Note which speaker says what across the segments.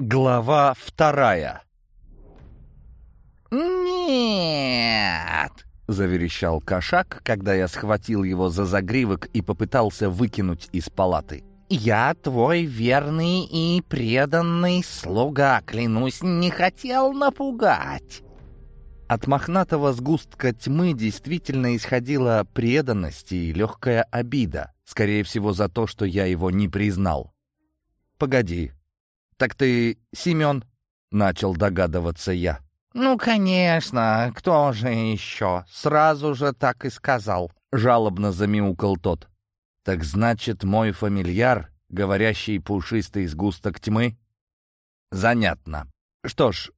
Speaker 1: Глава вторая
Speaker 2: «Нет!»
Speaker 1: — заверещал кошак, когда я схватил его за загривок и попытался выкинуть из палаты.
Speaker 2: «Я твой верный и преданный слуга, клянусь, не хотел напугать!»
Speaker 1: От мохнатого сгустка тьмы действительно исходила преданность и легкая обида, скорее всего за то, что я его не признал. «Погоди, так ты Семен?» — начал догадываться я.
Speaker 2: «Ну, конечно, кто же еще? Сразу же так и сказал», —
Speaker 1: жалобно замяукал тот. «Так значит, мой фамильяр, говорящий пушистый сгусток тьмы?» «Занятно. Что ж,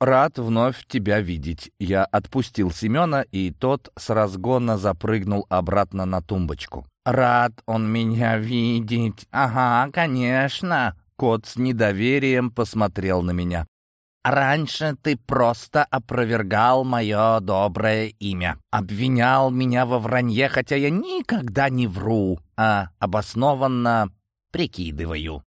Speaker 1: рад вновь тебя видеть». Я отпустил Семена, и тот с разгона запрыгнул обратно на тумбочку.
Speaker 2: «Рад он меня видеть. Ага, конечно».
Speaker 1: Кот с недоверием посмотрел на меня.
Speaker 2: «Раньше ты просто опровергал мое доброе имя. Обвинял меня во вранье, хотя я никогда не вру, а обоснованно прикидываю.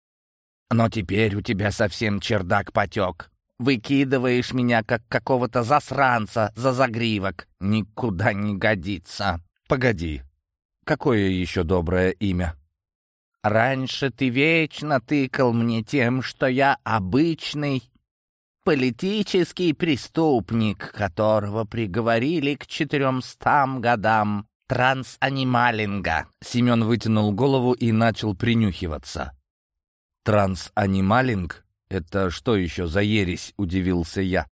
Speaker 2: Но теперь у тебя совсем чердак потек. Выкидываешь меня, как какого-то засранца за загривок. Никуда не годится».
Speaker 1: «Погоди, какое еще доброе имя?»
Speaker 2: Раньше ты вечно тыкал мне тем, что я обычный политический преступник, которого приговорили к четыремстам годам трансанималинга.
Speaker 1: Семен вытянул голову и начал принюхиваться. Трансанималинг? Это что еще за ересь, удивился я.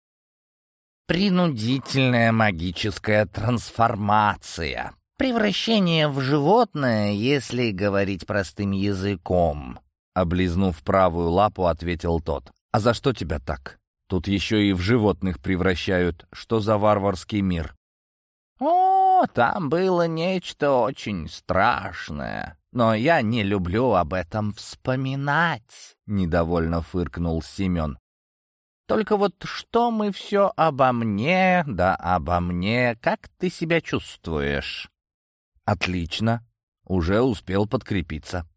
Speaker 2: Принудительная магическая трансформация. Превращение в животное, если говорить простым языком.
Speaker 1: Облизнув правую лапу, ответил тот. «А за что тебя так? Тут еще и в животных превращают. Что за варварский мир?»
Speaker 2: «О, там было нечто очень страшное. Но я не люблю об этом вспоминать», — недовольно фыркнул Семен. «Только вот что мы все обо мне, да обо мне, как ты себя чувствуешь?»
Speaker 1: «Отлично. Уже успел подкрепиться».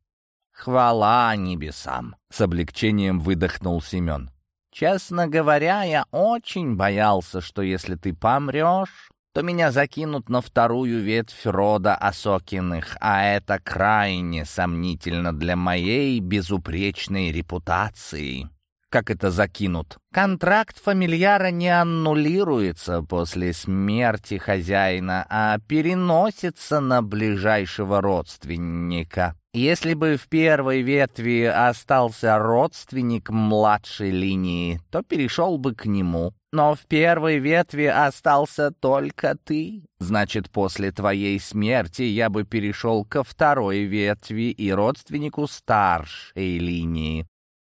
Speaker 2: «Хвала небесам!» — с облегчением выдохнул Семен. «Честно говоря, я очень боялся, что если ты помрешь, то меня закинут на вторую ветвь рода Осокиных, а это крайне сомнительно для моей безупречной репутации.
Speaker 1: Как это закинут?
Speaker 2: Контракт фамильяра не аннулируется после смерти хозяина, а переносится на ближайшего родственника. Если бы в первой ветви остался родственник младшей линии, то перешел бы к нему. Но в первой ветви остался только ты. Значит, после твоей смерти я бы перешел ко второй ветви и родственнику старшей линии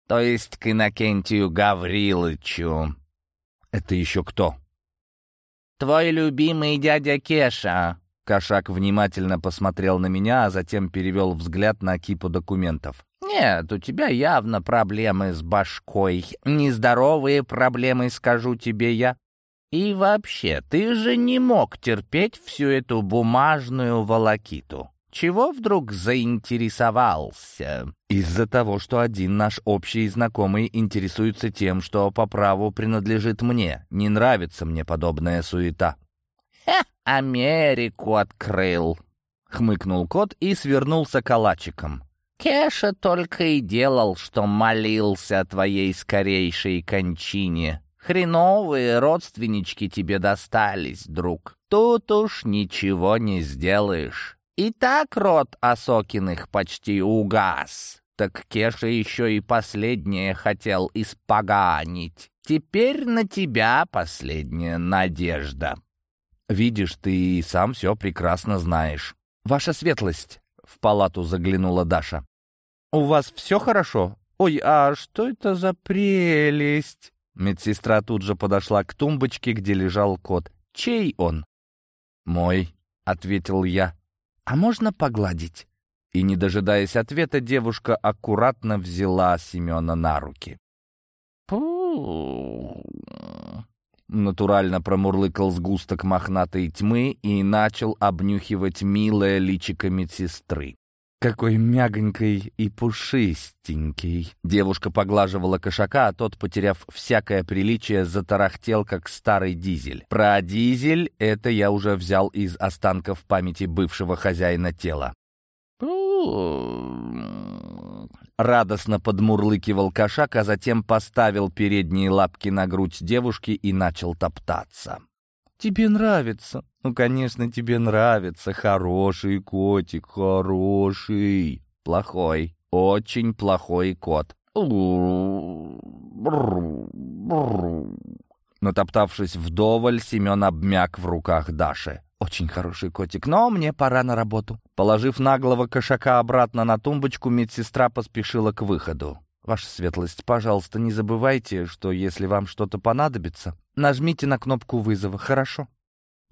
Speaker 2: то есть к Иннокентию Гаврилычу.
Speaker 1: Это еще кто?
Speaker 2: Твой любимый дядя Кеша.
Speaker 1: Кошак внимательно посмотрел на меня, а затем перевел взгляд на кипу документов.
Speaker 2: «Нет, у тебя явно проблемы с башкой. Нездоровые проблемы, скажу тебе я. И вообще, ты же не мог терпеть всю эту бумажную волокиту. Чего вдруг заинтересовался?
Speaker 1: Из-за того, что один наш общий знакомый интересуется тем, что по праву принадлежит мне. Не нравится мне подобная суета.
Speaker 2: «Хе, Америку открыл!» — хмыкнул кот и свернулся калачиком. «Кеша только и делал, что молился о твоей скорейшей кончине. Хреновые родственнички тебе достались, друг. Тут уж ничего не сделаешь». И так род Осокиных почти угас. Так Кеша еще и последнее хотел испоганить. Теперь на тебя последняя надежда.
Speaker 1: Видишь, ты и сам все прекрасно знаешь. Ваша светлость, — в палату заглянула Даша. У вас все хорошо? Ой, а что это за прелесть? Медсестра тут же подошла к тумбочке, где лежал кот. Чей он? Мой, — ответил я. «А можно погладить?» И, не дожидаясь ответа, девушка аккуратно взяла Семена на руки.
Speaker 2: «Пу...»
Speaker 1: Натурально промурлыкал сгусток мохнатой тьмы и начал обнюхивать милое личико медсестры.
Speaker 2: Какой мягонький и пушистенький!» Девушка поглаживала кошака, а тот, потеряв всякое приличие, затарахтел, как старый дизель. Про дизель это я уже взял из останков памяти бывшего хозяина тела. Радостно подмурлыкивал кошак, а затем поставил передние лапки на грудь девушки и начал топтаться. «Тебе нравится?» «Ну, конечно, тебе нравится. Хороший котик, хороший. Плохой, очень плохой кот». Натоптавшись вдоволь, Семен обмяк в руках Даши. «Очень хороший котик, но мне пора на работу». Положив наглого кошака обратно на тумбочку, медсестра поспешила к выходу. «Ваша светлость, пожалуйста, не забывайте, что если вам что-то понадобится, нажмите на кнопку вызова, хорошо?»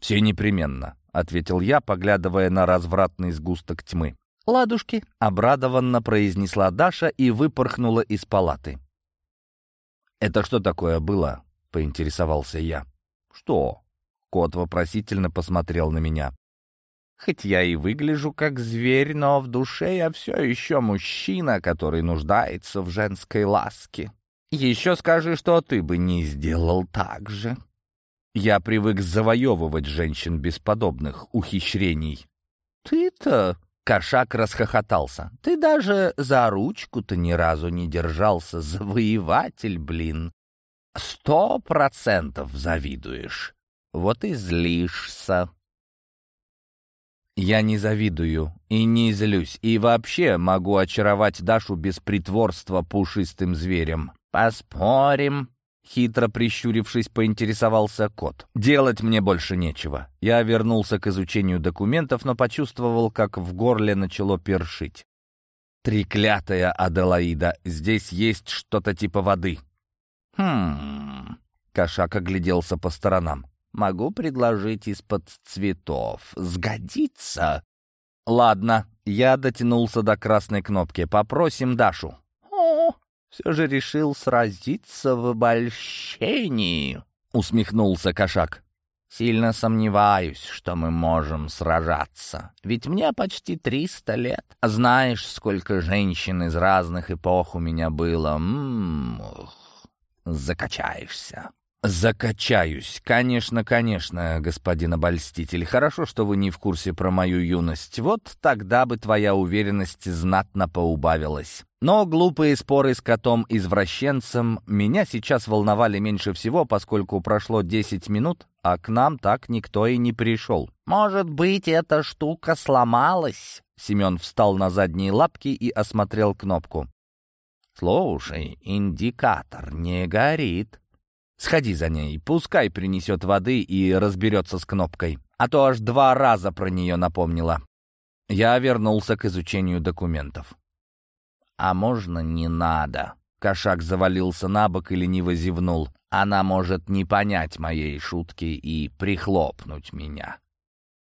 Speaker 2: «Все непременно», — ответил я, поглядывая на развратный сгусток тьмы. «Ладушки», — обрадованно произнесла Даша и выпорхнула из палаты. «Это что такое было?» — поинтересовался я. «Что?» Кот вопросительно посмотрел на меня. Хоть я и выгляжу как зверь, но в душе я все еще мужчина, который нуждается в женской ласке. Еще скажи, что ты бы не сделал так же. Я привык завоевывать женщин без подобных ухищрений. Ты-то... Кошак расхохотался. «Ты даже за ручку-то ни разу не держался, завоеватель, блин. Сто процентов завидуешь вот и злишься. Я не завидую и не злюсь, и вообще могу очаровать Дашу без притворства пушистым зверем. Поспорим, Хитро прищурившись, поинтересовался кот. «Делать мне больше нечего». Я вернулся к изучению документов, но почувствовал, как в горле начало першить. «Треклятая Аделаида, здесь есть что-то типа воды». «Хм...» Кошак огляделся по сторонам. Могу предложить из-под цветов. Сгодится?» «Ладно». Я дотянулся до красной кнопки. «Попросим Дашу». «О, все же решил сразиться в обольщении», — усмехнулся кошак. «Сильно сомневаюсь, что мы можем сражаться. Ведь мне почти триста лет. Знаешь, сколько женщин из разных эпох у меня было. М -м -м, закачаешься». «Закачаюсь. Конечно, конечно, господин обольститель. Хорошо, что вы не в курсе про мою юность. Вот тогда бы твоя уверенность знатно поубавилась. Но глупые споры с котом-извращенцем меня сейчас волновали меньше всего, поскольку прошло 10 минут, а к нам так никто и не пришел. «Может быть, эта штука сломалась?» Семен встал на задние лапки и осмотрел кнопку. «Слушай, индикатор не горит». Сходи за ней, пускай принесет воды и разберется с кнопкой. А то аж два раза про нее напомнила. Я вернулся к изучению документов. «А можно не надо?» Кошак завалился на бок и лениво зевнул. «Она может не понять моей шутки и прихлопнуть меня».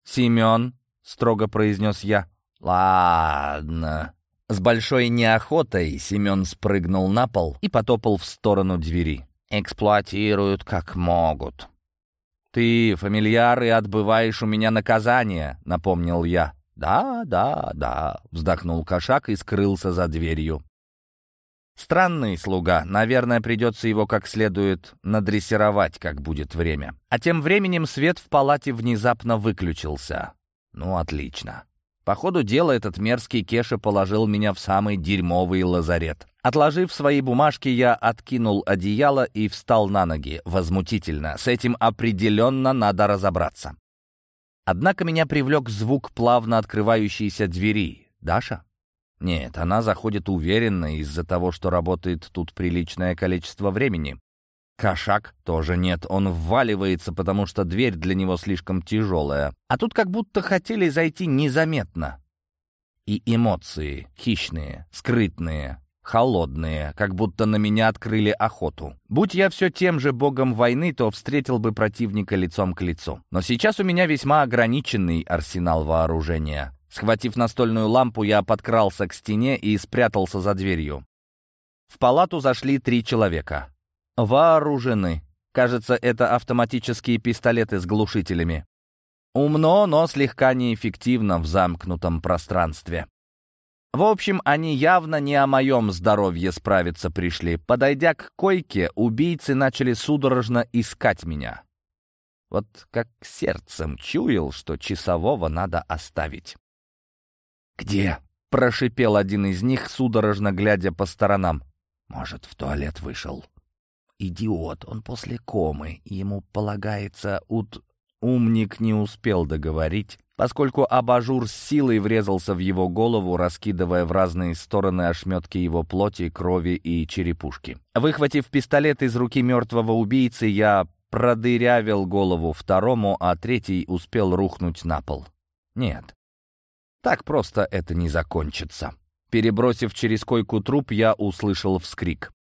Speaker 2: «Семен», — строго произнес я. «Ладно». С большой неохотой Семен спрыгнул на пол и потопал в сторону двери эксплуатируют как могут. «Ты, фамильяр, и отбываешь у меня наказание», — напомнил я. «Да, да, да», — вздохнул кошак и скрылся за дверью. Странный слуга. Наверное, придется его как следует надрессировать, как будет время. А тем временем свет в палате внезапно выключился. Ну, отлично. По ходу дела этот мерзкий Кеша положил меня в самый дерьмовый лазарет. Отложив свои бумажки, я откинул одеяло и встал на ноги. Возмутительно. С этим определенно надо разобраться. Однако меня привлек звук плавно открывающейся двери. «Даша?» Нет, она заходит уверенно из-за того, что работает тут приличное количество времени. Кошак тоже нет, он вваливается, потому что дверь для него слишком тяжелая. А тут как будто хотели зайти незаметно. И эмоции хищные, скрытные, холодные, как будто на меня открыли охоту. Будь я все тем же богом войны, то встретил бы противника лицом к лицу. Но сейчас у меня весьма ограниченный арсенал вооружения. Схватив настольную лампу, я подкрался к стене и спрятался за дверью. В палату зашли три человека вооружены. Кажется, это автоматические пистолеты с глушителями. Умно, но слегка неэффективно в замкнутом пространстве.
Speaker 1: В общем, они явно не о моем здоровье справиться пришли. Подойдя к койке, убийцы начали судорожно искать меня. Вот как сердцем чуял, что часового надо оставить. «Где?» — прошипел один из них, судорожно глядя по сторонам. «Может, в туалет вышел?» «Идиот, он после комы, ему полагается ут...» Умник не успел договорить, поскольку абажур с силой врезался в его голову, раскидывая в разные стороны ошметки его плоти, крови и черепушки. Выхватив пистолет из руки мертвого убийцы, я продырявил голову второму, а третий успел рухнуть на пол. Нет, так просто это не закончится. Перебросив через койку труп, я услышал вскрик.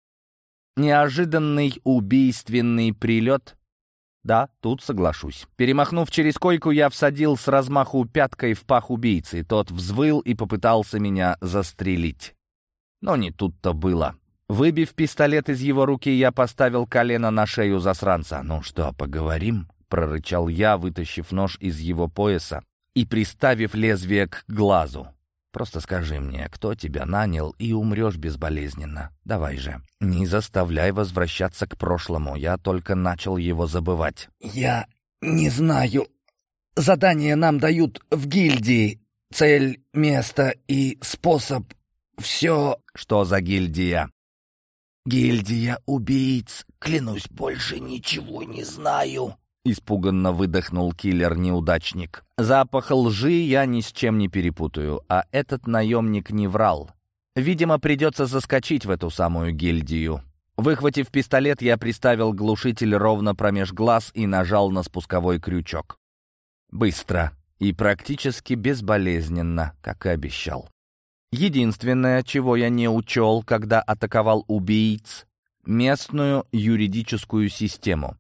Speaker 1: Неожиданный убийственный прилет? Да, тут соглашусь. Перемахнув через койку, я всадил с размаху пяткой в пах убийцы. Тот взвыл и попытался меня застрелить. Но не тут-то было. Выбив пистолет из его руки, я поставил колено на шею засранца. «Ну что, поговорим?» — прорычал я, вытащив нож из его пояса и приставив лезвие к глазу. «Просто скажи мне, кто тебя нанял, и умрешь безболезненно. Давай же, не заставляй возвращаться к прошлому, я только начал его забывать».
Speaker 2: «Я не знаю. Задания нам дают в гильдии. Цель, место и способ. Все...»
Speaker 1: «Что за гильдия?»
Speaker 2: «Гильдия убийц. Клянусь, больше ничего не знаю».
Speaker 1: Испуганно выдохнул киллер-неудачник. Запах лжи я ни с чем не перепутаю, а этот наемник не врал. Видимо, придется заскочить в эту самую гильдию. Выхватив пистолет, я приставил глушитель ровно промеж глаз и нажал на спусковой крючок. Быстро и практически безболезненно, как и обещал. Единственное, чего я не учел, когда атаковал убийц — местную юридическую систему.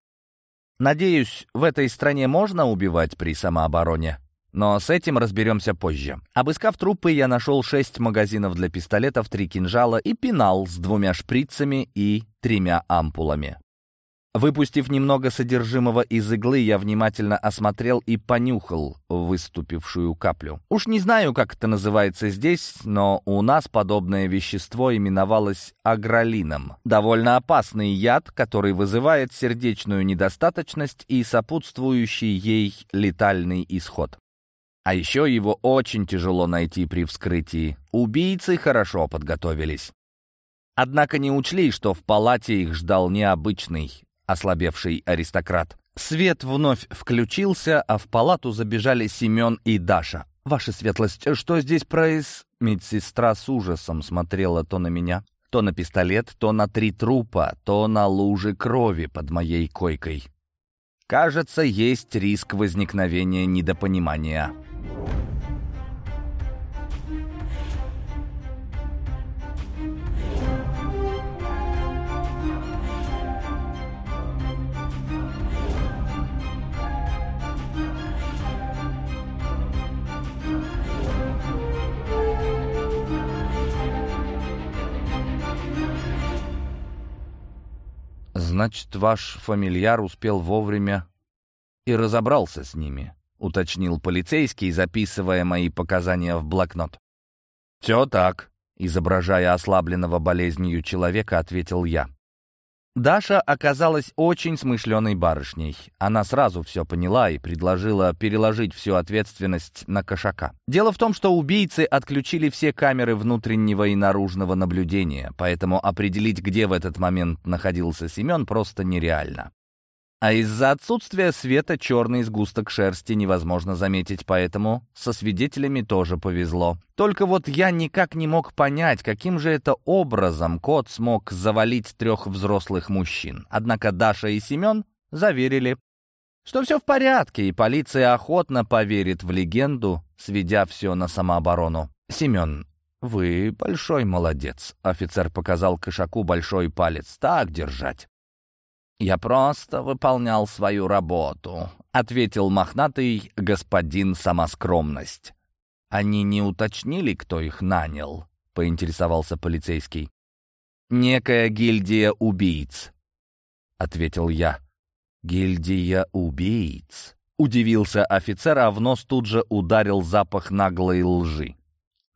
Speaker 1: Надеюсь, в этой стране можно убивать при самообороне. Но с этим разберемся позже. Обыскав трупы, я нашел шесть магазинов для пистолетов, три кинжала и пенал с двумя шприцами и тремя ампулами. Выпустив немного содержимого из иглы, я внимательно осмотрел и понюхал выступившую каплю. Уж не знаю, как это называется здесь, но у нас подобное вещество именовалось агролином. Довольно опасный яд, который вызывает сердечную недостаточность и сопутствующий ей летальный исход. А еще его очень тяжело найти при вскрытии. Убийцы хорошо подготовились. Однако не учли, что в палате их ждал необычный, ослабевший аристократ. Свет вновь включился, а в палату забежали Семен и Даша. «Ваша светлость, что здесь проис...» Медсестра с ужасом смотрела то на меня, то на пистолет, то на три трупа, то на лужи крови под моей койкой. Кажется, есть риск возникновения недопонимания. «Значит, ваш фамильяр успел вовремя и разобрался с ними», — уточнил полицейский, записывая мои показания в блокнот. «Все так», — изображая ослабленного болезнью человека, ответил я. Даша оказалась очень смышленой барышней. Она сразу все поняла и предложила переложить всю ответственность на кошака. Дело в том, что убийцы отключили все камеры внутреннего и наружного наблюдения, поэтому определить, где в этот момент находился Семен, просто нереально. А из-за отсутствия света черный сгусток шерсти невозможно заметить, поэтому со свидетелями тоже повезло. Только вот я никак не мог понять, каким же это образом кот смог завалить трех взрослых мужчин. Однако Даша и Семен заверили, что все в порядке, и полиция охотно поверит в легенду, сведя все на самооборону. «Семен, вы большой молодец», — офицер показал кошаку большой палец. «Так держать». «Я просто выполнял свою работу», — ответил мохнатый господин самоскромность. «Они не уточнили, кто их нанял?» — поинтересовался полицейский. «Некая гильдия убийц», — ответил я. «Гильдия убийц», — удивился офицер, а в нос тут же ударил запах наглой лжи.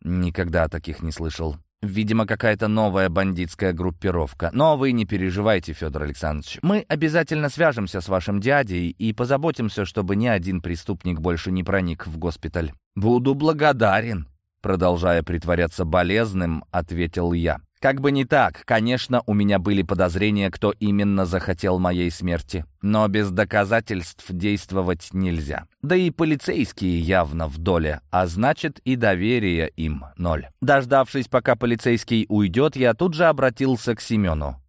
Speaker 1: Никогда таких не слышал. Видимо, какая-то новая бандитская группировка. Но вы не переживайте, Федор Александрович. Мы обязательно свяжемся с вашим дядей и позаботимся, чтобы ни один преступник больше не проник в госпиталь. Буду благодарен. Продолжая притворяться болезным, ответил я. Как бы не так, конечно, у меня были подозрения, кто именно захотел моей смерти. Но без доказательств действовать нельзя. Да и полицейские явно в доле, а значит и доверие им ноль. Дождавшись, пока полицейский уйдет, я тут же обратился к Семену.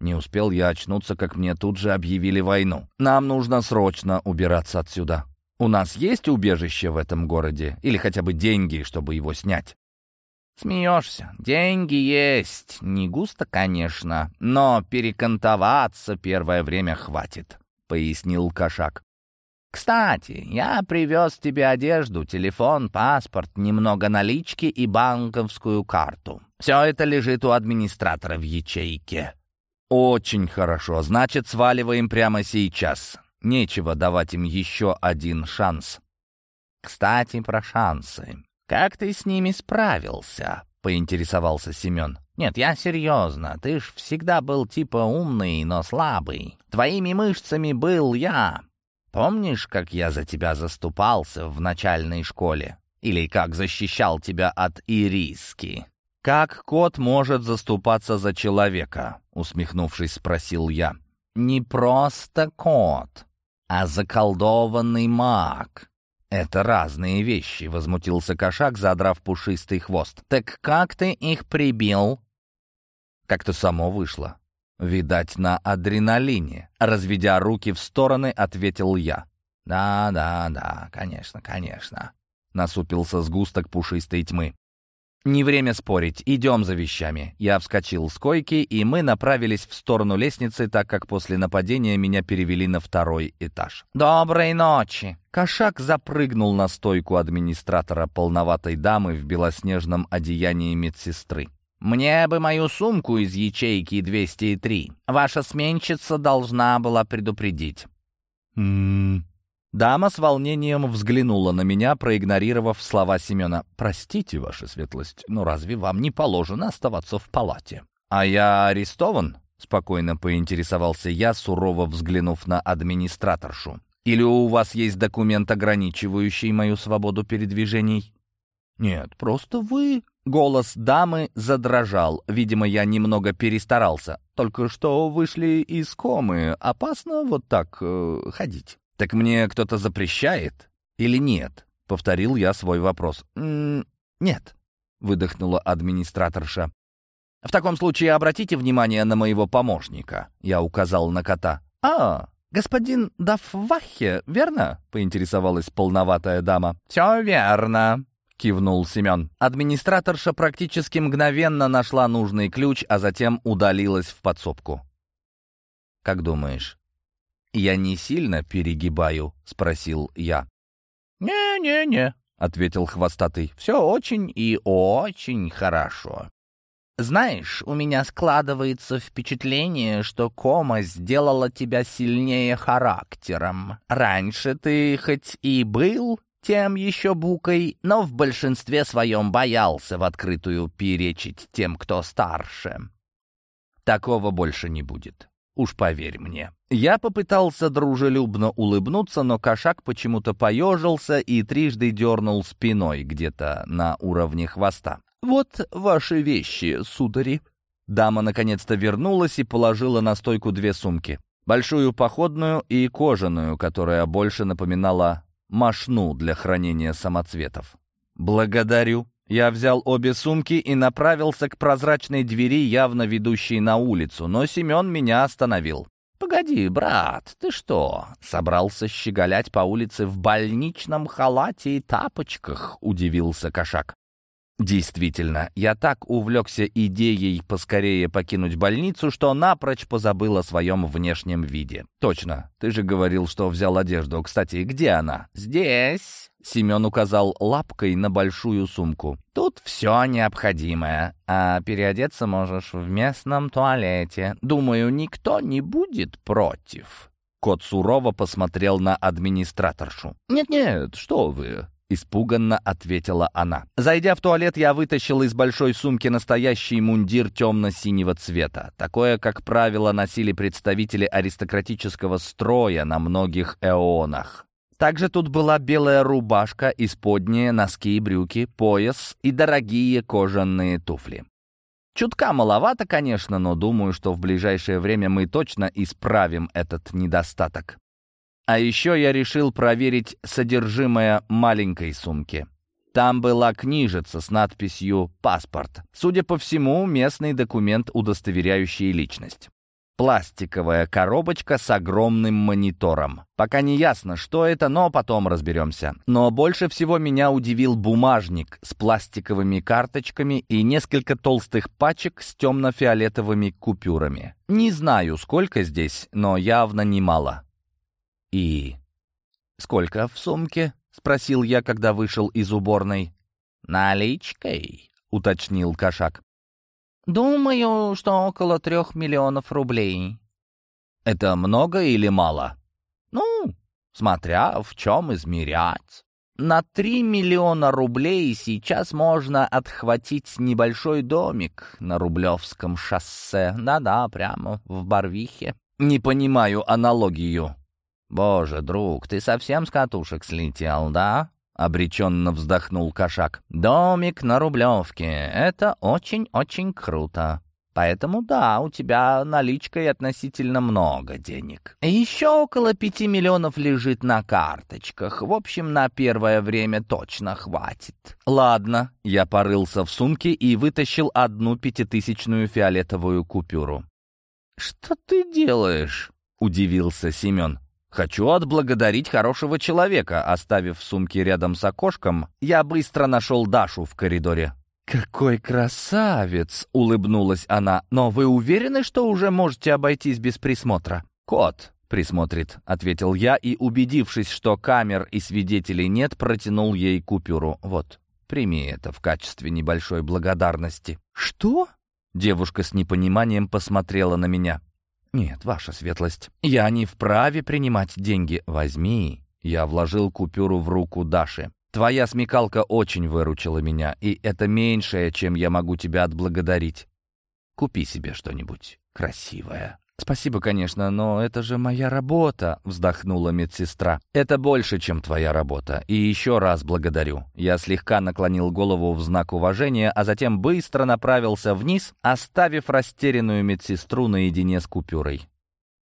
Speaker 1: Не успел я очнуться, как мне тут же объявили войну. Нам нужно срочно убираться отсюда. У нас есть убежище в этом городе? Или хотя бы деньги, чтобы его снять?
Speaker 2: Смеешься. Деньги есть. Не густо, конечно, но перекантоваться первое время хватит, — пояснил кошак. «Кстати, я привез тебе одежду, телефон, паспорт, немного налички и банковскую карту. Все это лежит у администратора в ячейке».
Speaker 1: «Очень хорошо. Значит, сваливаем прямо сейчас. Нечего давать им еще один шанс».
Speaker 2: «Кстати, про шансы. «Как ты с ними справился?» — поинтересовался Семен. «Нет, я серьезно. Ты ж всегда был типа умный, но слабый. Твоими мышцами был я. Помнишь, как я за тебя заступался в начальной школе? Или как защищал тебя от ириски?»
Speaker 1: «Как кот может заступаться за человека?» — усмехнувшись, спросил я.
Speaker 2: «Не просто кот, а заколдованный маг.
Speaker 1: «Это разные вещи», — возмутился кошак, задрав пушистый хвост.
Speaker 2: «Так как ты их прибил?»
Speaker 1: Как-то само вышло. Видать, на адреналине. Разведя руки в стороны, ответил я.
Speaker 2: «Да, да, да, конечно, конечно», —
Speaker 1: насупился сгусток пушистой тьмы. «Не время спорить, идем за вещами». Я вскочил с койки, и мы направились в сторону лестницы, так как после нападения меня перевели на второй этаж.
Speaker 2: «Доброй ночи!»
Speaker 1: Кошак запрыгнул на стойку администратора полноватой дамы в белоснежном одеянии медсестры.
Speaker 2: «Мне бы мою сумку из ячейки 203. Ваша сменщица должна была предупредить».
Speaker 1: «М-м-м», Дама с волнением взглянула на меня, проигнорировав слова Семена. «Простите, ваша светлость, но разве вам не положено оставаться в палате?» «А я арестован?» — спокойно поинтересовался я, сурово взглянув на администраторшу. «Или у вас есть документ, ограничивающий мою свободу передвижений?» «Нет, просто вы...» Голос дамы задрожал. Видимо, я немного перестарался. «Только что вышли из комы. Опасно вот так э, ходить». «Так мне кто-то запрещает или нет?» — повторил я свой вопрос. «М -м «Нет», — выдохнула администраторша. «В таком случае обратите внимание на моего помощника», — я указал на кота. «А, господин Дафвахе, верно?» — поинтересовалась полноватая дама.
Speaker 2: «Все верно», —
Speaker 1: кивнул Семен. Администраторша практически мгновенно нашла нужный ключ, а затем удалилась в подсобку. «Как думаешь, «Я не сильно перегибаю?» — спросил я.
Speaker 2: «Не-не-не», — ответил хвостатый. «Все очень и очень хорошо. Знаешь, у меня складывается впечатление, что кома сделала тебя сильнее характером. Раньше ты хоть и был тем еще букой, но в большинстве своем боялся в открытую перечить тем, кто старше.
Speaker 1: Такого больше не будет. Уж поверь мне. Я попытался дружелюбно улыбнуться, но кошак почему-то поежился и трижды дернул спиной где-то на уровне хвоста. «Вот ваши вещи, судари». Дама наконец-то вернулась и положила на стойку две сумки. Большую походную и кожаную, которая больше напоминала мошну для хранения самоцветов. «Благодарю», я взял обе сумки и направился к прозрачной двери, явно ведущей на улицу, но Семен меня остановил.
Speaker 2: «Погоди, брат, ты что, собрался щеголять по улице в больничном халате и тапочках?» — удивился кошак.
Speaker 1: Действительно, я так увлекся идеей поскорее покинуть больницу, что напрочь позабыл о своем внешнем виде. Точно, ты же говорил, что взял одежду. Кстати, где она?
Speaker 2: Здесь.
Speaker 1: Семен указал лапкой на большую сумку.
Speaker 2: «Тут все необходимое, а переодеться можешь в местном туалете. Думаю, никто не будет против».
Speaker 1: Кот сурово посмотрел на администраторшу.
Speaker 2: «Нет-нет, что вы.
Speaker 1: — испуганно ответила она. Зайдя в туалет, я вытащил из большой сумки настоящий мундир темно-синего цвета. Такое, как правило, носили представители аристократического строя на многих эонах. Также тут была белая рубашка, исподние, носки и брюки, пояс и дорогие кожаные туфли. Чутка маловато, конечно, но думаю, что в ближайшее время мы точно исправим этот недостаток. А еще я решил проверить содержимое маленькой сумки. Там была книжица с надписью «Паспорт». Судя по всему, местный документ, удостоверяющий личность. Пластиковая коробочка с огромным монитором. Пока не ясно, что это, но потом разберемся. Но больше всего меня удивил бумажник с пластиковыми карточками и несколько толстых пачек с темно-фиолетовыми купюрами. Не знаю, сколько здесь, но явно немало. «И сколько в сумке?» — спросил я, когда вышел из уборной. «Наличкой», — уточнил кошак. «Думаю, что около трех миллионов рублей». «Это много или мало?» «Ну, смотря в чем измерять». На три миллиона рублей сейчас можно отхватить небольшой домик на Рублевском шоссе. Да-да, прямо в Барвихе. Не понимаю аналогию. «Боже, друг, ты совсем с катушек слетел, да?» — обреченно вздохнул кошак. «Домик на Рублевке — это очень-очень круто. Поэтому да, у тебя наличкой относительно много денег. Еще около пяти миллионов лежит на карточках. В общем, на первое время точно хватит. Ладно, я порылся в сумке и вытащил одну пятитысячную фиолетовую купюру. «Что ты делаешь?» — удивился Семен. Хочу отблагодарить хорошего человека. Оставив сумки рядом с окошком, я быстро нашел Дашу в коридоре. «Какой красавец!» — улыбнулась она. «Но вы уверены, что уже можете обойтись без присмотра?» «Кот присмотрит», — ответил я и, убедившись, что камер и свидетелей нет, протянул ей купюру. «Вот, прими это в качестве небольшой благодарности». «Что?» Девушка с непониманием посмотрела на меня. «Нет, ваша светлость, я не вправе принимать деньги. Возьми». Я вложил купюру в руку Даши. «Твоя смекалка очень выручила меня, и это меньшее, чем я могу тебя отблагодарить. Купи себе что-нибудь красивое». «Спасибо, конечно, но это же моя работа», — вздохнула медсестра. «Это больше, чем твоя работа. И еще раз благодарю». Я слегка наклонил голову в знак уважения, а затем быстро направился вниз, оставив растерянную медсестру наедине с купюрой.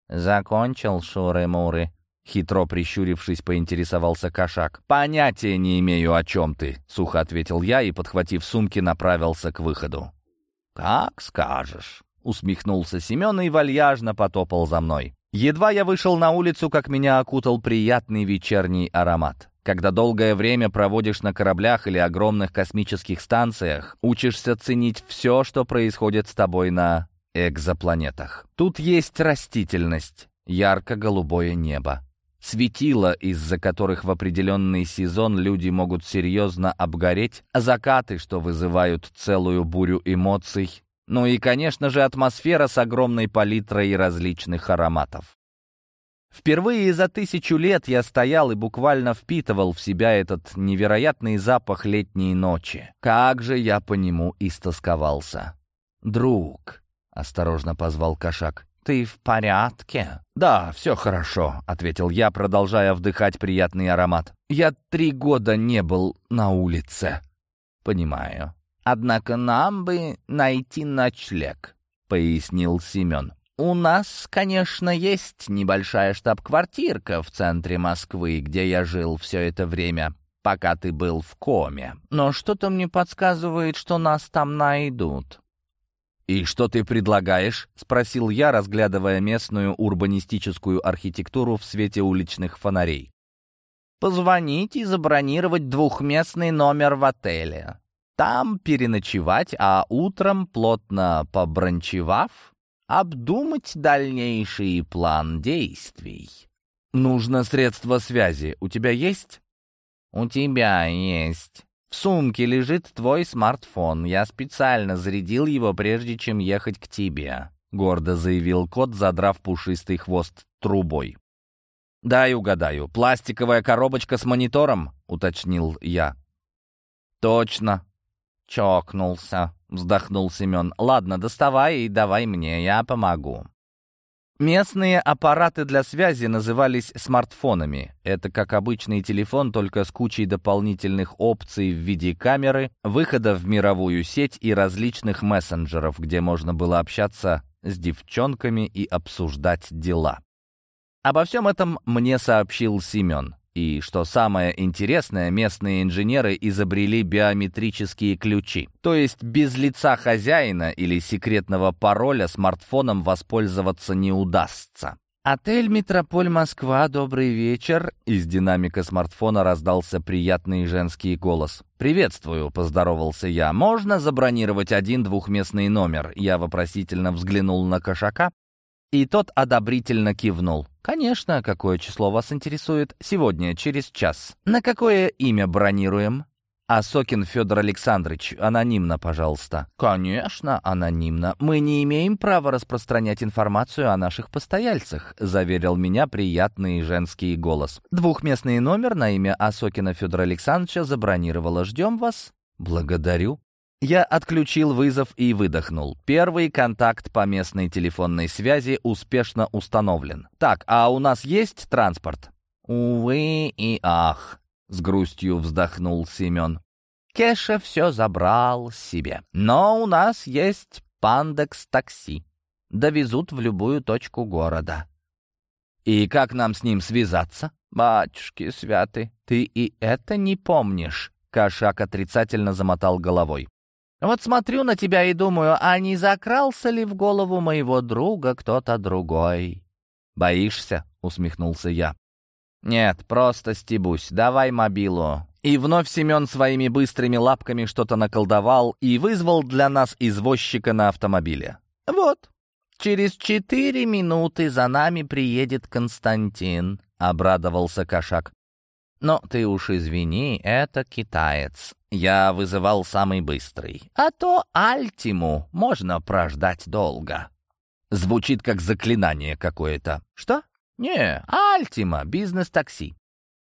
Speaker 1: «Закончил, шуры-муры?» Хитро прищурившись, поинтересовался кошак. «Понятия не имею, о чем ты», — сухо ответил я и, подхватив сумки, направился к выходу. «Как скажешь». Усмехнулся Семен и вальяжно потопал за мной. Едва я вышел на улицу, как меня окутал приятный вечерний аромат. Когда долгое время проводишь на кораблях или огромных космических станциях, учишься ценить все, что происходит с тобой на экзопланетах. Тут есть растительность, ярко-голубое небо, светила, из-за которых в определенный сезон люди могут серьезно обгореть, а закаты, что вызывают целую бурю эмоций, ну и, конечно же, атмосфера с огромной палитрой различных ароматов. Впервые за тысячу лет я стоял и буквально впитывал в себя этот невероятный запах летней ночи. Как же я по нему истосковался. «Друг», — осторожно позвал кошак, — «ты в порядке?» «Да, все хорошо», — ответил я, продолжая вдыхать приятный аромат. «Я три года не был на улице». «Понимаю. Однако нам бы найти ночлег», — пояснил Семен. «У нас, конечно, есть небольшая штаб-квартирка в центре Москвы, где я жил все это время, пока ты был в коме. Но что-то мне подсказывает, что нас там найдут». «И что ты предлагаешь?» — спросил я, разглядывая местную урбанистическую архитектуру в свете уличных фонарей. «Позвонить и забронировать двухместный номер в отеле там переночевать, а утром, плотно побранчевав, обдумать дальнейший план действий. Нужно средство связи. У тебя есть? У тебя есть. В сумке лежит твой смартфон. Я специально зарядил его, прежде чем ехать к тебе. Гордо заявил кот, задрав пушистый хвост трубой. «Дай угадаю. Пластиковая коробочка с монитором?»
Speaker 2: уточнил я. «Точно!» «Чокнулся», — вздохнул Семен. «Ладно, доставай и давай мне, я помогу». Местные аппараты для связи назывались смартфонами. Это как обычный телефон, только с кучей дополнительных опций в виде камеры, выхода в мировую сеть и различных мессенджеров, где можно было общаться с девчонками и обсуждать дела. Обо всем этом мне сообщил Семен. И, что самое интересное, местные инженеры изобрели биометрические ключи. То есть без лица хозяина или секретного пароля смартфоном воспользоваться не удастся. «Отель «Метрополь Москва», добрый вечер!» Из динамика смартфона раздался приятный женский голос. «Приветствую», — поздоровался я. «Можно забронировать один двухместный номер?» Я вопросительно взглянул на кошака, и тот одобрительно кивнул. «Конечно, какое число вас интересует? Сегодня, через час. На какое имя бронируем?» «Асокин Федор Александрович, анонимно, пожалуйста». «Конечно, анонимно. Мы не имеем права распространять информацию о наших постояльцах», заверил меня приятный женский голос. «Двухместный номер на имя Асокина Федора Александровича забронировала. Ждем вас». «Благодарю». Я отключил вызов и выдохнул. Первый контакт по местной телефонной связи успешно установлен. Так, а у нас есть транспорт? Увы и ах, с грустью вздохнул Семен. Кеша все забрал себе. Но у нас есть пандекс такси. Довезут в любую точку города. И как нам с ним связаться? Батюшки святы, ты и это не помнишь. Кошак отрицательно замотал головой. Вот смотрю на тебя и думаю, а не закрался ли в голову моего друга кто-то другой? Боишься? усмехнулся я. Нет, просто стебусь. Давай мобилу. И вновь Семен своими быстрыми лапками что-то наколдовал и вызвал для нас извозчика на автомобиле. Вот. Через четыре минуты за нами приедет Константин, обрадовался кошак. Но ты уж извини, это китаец. Я вызывал самый быстрый. А то Альтиму можно прождать долго. Звучит как заклинание какое-то. Что? Не, Альтима, бизнес-такси.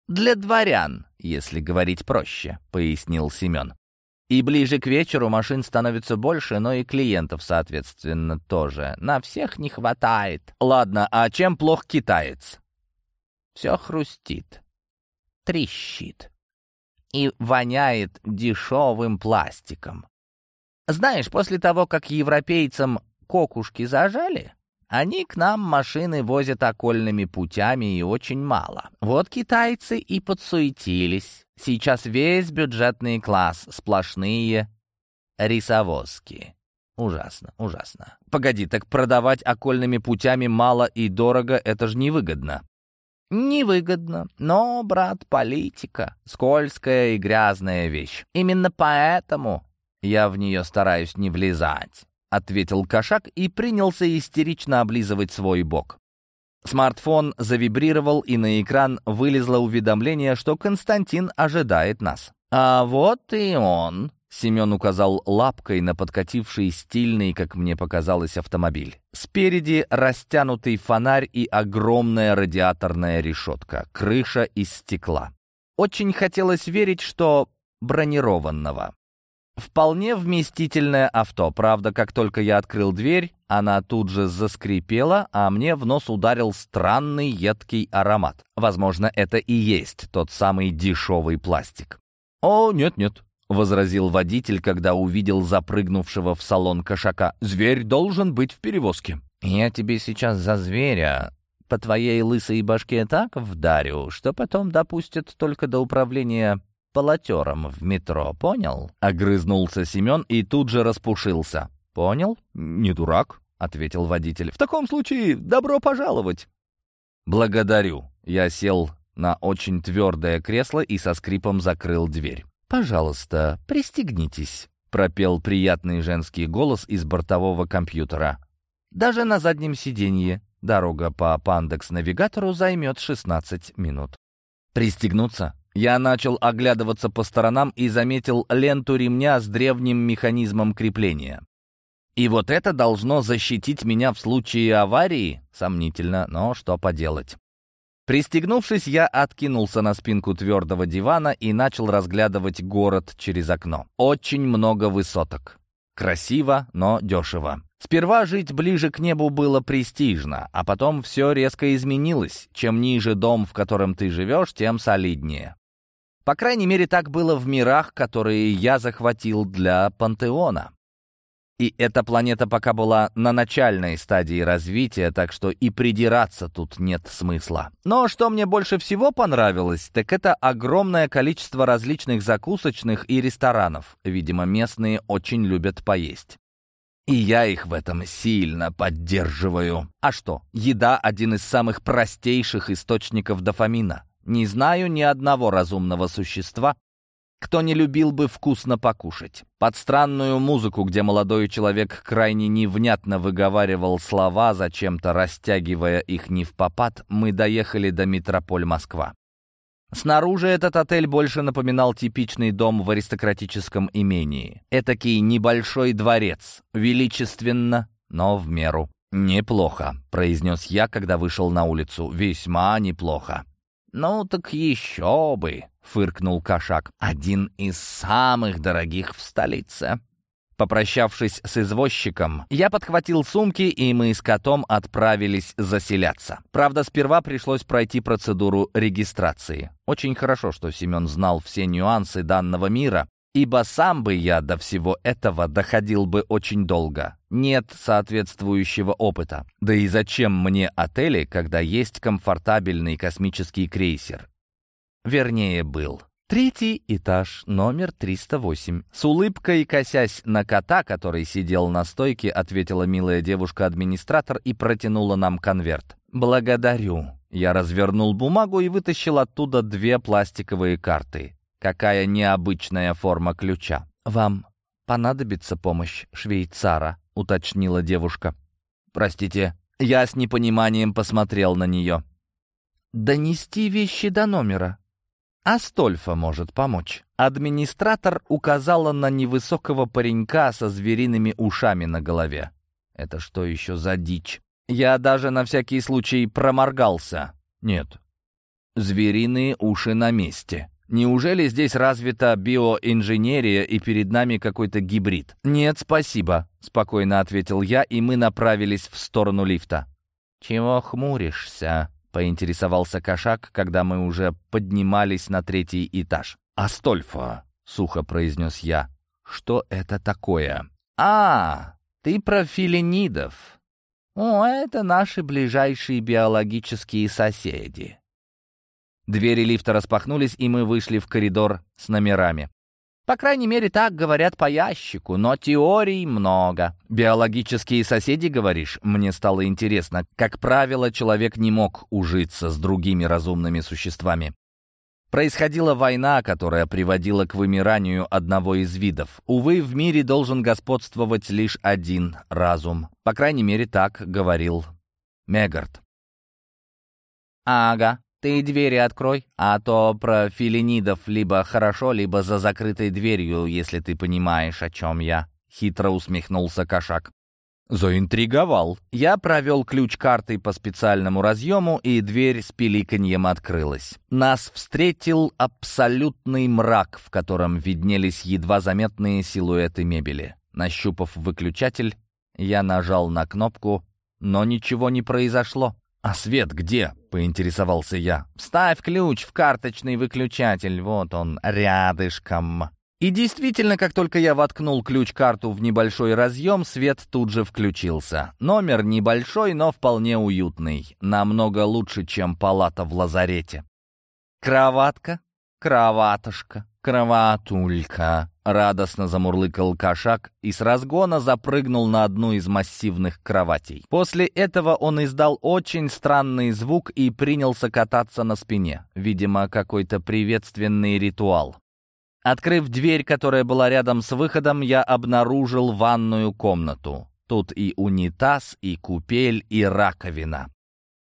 Speaker 2: Для дворян, если говорить проще, пояснил Семен. И ближе к вечеру машин становится больше, но и клиентов, соответственно, тоже. На всех не хватает. Ладно, а чем плох китаец? Все хрустит трещит и воняет дешевым пластиком. Знаешь, после того, как европейцам кокушки зажали, они к нам машины возят окольными путями и очень мало. Вот китайцы и подсуетились. Сейчас весь бюджетный класс сплошные рисовозки. Ужасно, ужасно. Погоди, так продавать окольными путями мало и дорого — это же невыгодно. Невыгодно, но, брат, политика — скользкая и грязная вещь. Именно поэтому я в нее стараюсь не влезать», — ответил кошак и принялся истерично облизывать свой бок. Смартфон завибрировал, и на экран вылезло уведомление, что Константин ожидает нас. «А вот и он», Семен указал лапкой на подкативший стильный, как мне показалось, автомобиль. Спереди растянутый фонарь и огромная радиаторная решетка, крыша из стекла. Очень хотелось верить, что бронированного. Вполне вместительное авто, правда, как только я открыл дверь, она тут же заскрипела, а мне в нос ударил странный едкий аромат. Возможно, это и есть тот самый дешевый пластик. О, нет-нет, — возразил водитель, когда увидел запрыгнувшего в салон кошака. «Зверь должен быть в перевозке». «Я тебе сейчас за зверя по твоей лысой башке так вдарю, что потом допустят только до управления полотером в метро, понял?» Огрызнулся Семен и тут же распушился. «Понял? Не дурак», — ответил водитель. «В таком случае добро пожаловать». «Благодарю». Я сел на очень твердое кресло и со скрипом закрыл дверь. «Пожалуйста, пристегнитесь», — пропел приятный женский голос из бортового компьютера. «Даже на заднем сиденье дорога по Пандекс-навигатору займет 16 минут». «Пристегнуться?» Я начал оглядываться по сторонам и заметил ленту ремня с древним механизмом крепления. И вот это должно защитить меня в случае аварии? Сомнительно, но что поделать. Пристегнувшись, я откинулся на спинку твердого дивана и начал разглядывать город через окно. Очень много высоток. Красиво, но дешево. Сперва жить ближе к небу было престижно, а потом все резко изменилось. Чем ниже дом, в котором ты живешь, тем солиднее. По крайней мере, так было в мирах, которые я захватил для пантеона. И эта планета пока была на начальной стадии развития, так что и придираться тут нет смысла. Но что мне больше всего понравилось, так это огромное количество различных закусочных и ресторанов. Видимо, местные очень любят поесть. И я их в этом сильно поддерживаю. А что, еда — один из самых простейших источников дофамина. Не знаю ни одного разумного существа, кто не любил бы вкусно покушать. Под странную музыку, где молодой человек крайне невнятно выговаривал слова, зачем-то растягивая их не в попад, мы доехали до метрополь Москва. Снаружи этот отель больше напоминал типичный дом в аристократическом имении. Этакий небольшой дворец, величественно, но в меру. «Неплохо», — произнес я, когда вышел на улицу. «Весьма неплохо». «Ну так еще бы», — фыркнул кошак. «Один из самых дорогих в столице». Попрощавшись с извозчиком, я подхватил сумки, и мы с котом отправились заселяться. Правда, сперва пришлось пройти процедуру регистрации. Очень хорошо, что Семен знал все нюансы данного мира, ибо сам бы я до всего этого доходил бы очень долго. Нет соответствующего опыта. Да и зачем мне отели, когда есть комфортабельный космический крейсер? Вернее, был. Третий этаж, номер 308. С улыбкой, косясь на кота, который сидел на стойке, ответила милая девушка-администратор и протянула нам конверт. «Благодарю». Я развернул бумагу и вытащил оттуда две пластиковые карты. Какая необычная форма ключа. «Вам понадобится помощь швейцара», — уточнила девушка. «Простите». Я с непониманием посмотрел на нее. «Донести вещи до номера», Астольфа может помочь. Администратор указала на невысокого паренька со звериными ушами на голове. Это что еще за дичь? Я даже на всякий случай проморгался. Нет. Звериные уши на месте. Неужели здесь развита биоинженерия и перед нами какой-то гибрид? Нет, спасибо, спокойно ответил я, и мы направились в сторону лифта. Чего хмуришься? — поинтересовался кошак, когда мы уже поднимались на третий этаж. «Астольфа», — сухо произнес я, — «что это такое?» «А, ты про филинидов. О, это наши ближайшие биологические соседи». Двери лифта распахнулись, и мы вышли в коридор с номерами. По крайней мере, так говорят по ящику, но теорий много. Биологические соседи, говоришь? Мне стало интересно. Как правило, человек не мог ужиться с другими разумными существами. Происходила война, которая приводила к вымиранию одного из видов. Увы, в мире должен господствовать лишь один разум. По крайней мере, так говорил Мегард. «Ага, «Ты двери открой, а то про филинидов либо хорошо, либо за закрытой дверью, если ты понимаешь, о чем я», — хитро усмехнулся кошак. Заинтриговал. Я провел ключ картой по специальному разъему, и дверь с пиликаньем открылась. Нас встретил абсолютный мрак, в котором виднелись едва заметные силуэты мебели. Нащупав выключатель, я нажал на кнопку, но ничего не произошло. «А свет где?» — поинтересовался я. «Вставь ключ в карточный выключатель, вот он, рядышком». И действительно, как только я воткнул ключ-карту в небольшой разъем, свет тут же включился. Номер небольшой, но вполне уютный. Намного лучше, чем палата в лазарете. Кроватка, кроватушка, кроватулька. Радостно замурлыкал кошак и с разгона запрыгнул на одну из массивных кроватей. После этого он издал очень странный звук и принялся кататься на спине. Видимо, какой-то приветственный ритуал. Открыв дверь, которая была рядом с выходом, я обнаружил ванную комнату. Тут и унитаз, и купель, и раковина.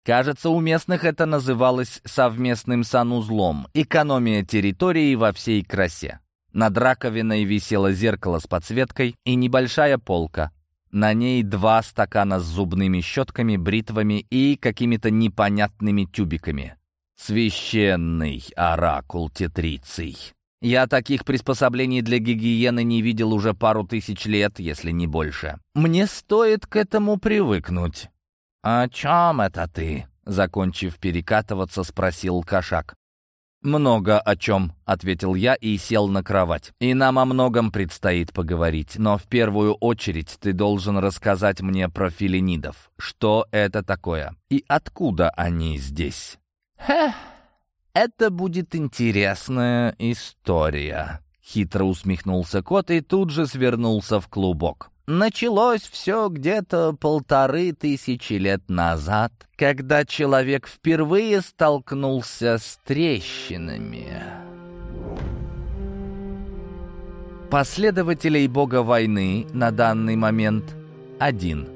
Speaker 2: Кажется, у местных это называлось совместным санузлом, экономия территории во всей красе. Над раковиной висело зеркало с подсветкой и небольшая полка. На ней два стакана с зубными щетками, бритвами и какими-то непонятными тюбиками.
Speaker 1: Священный оракул тетриций. Я таких приспособлений для гигиены не видел уже пару тысяч лет, если не больше. Мне стоит к этому привыкнуть. «О чем это ты?» — закончив перекатываться, спросил кошак. «Много о чем», — ответил я и сел на кровать. «И нам о многом предстоит поговорить, но в первую очередь ты должен рассказать мне про филинидов. Что это такое? И откуда они здесь?»
Speaker 2: «Хе, это будет интересная история», — хитро усмехнулся кот и тут же свернулся в клубок. Началось все где-то полторы тысячи лет назад, когда человек впервые столкнулся с трещинами.
Speaker 1: Последователей бога войны на данный момент один —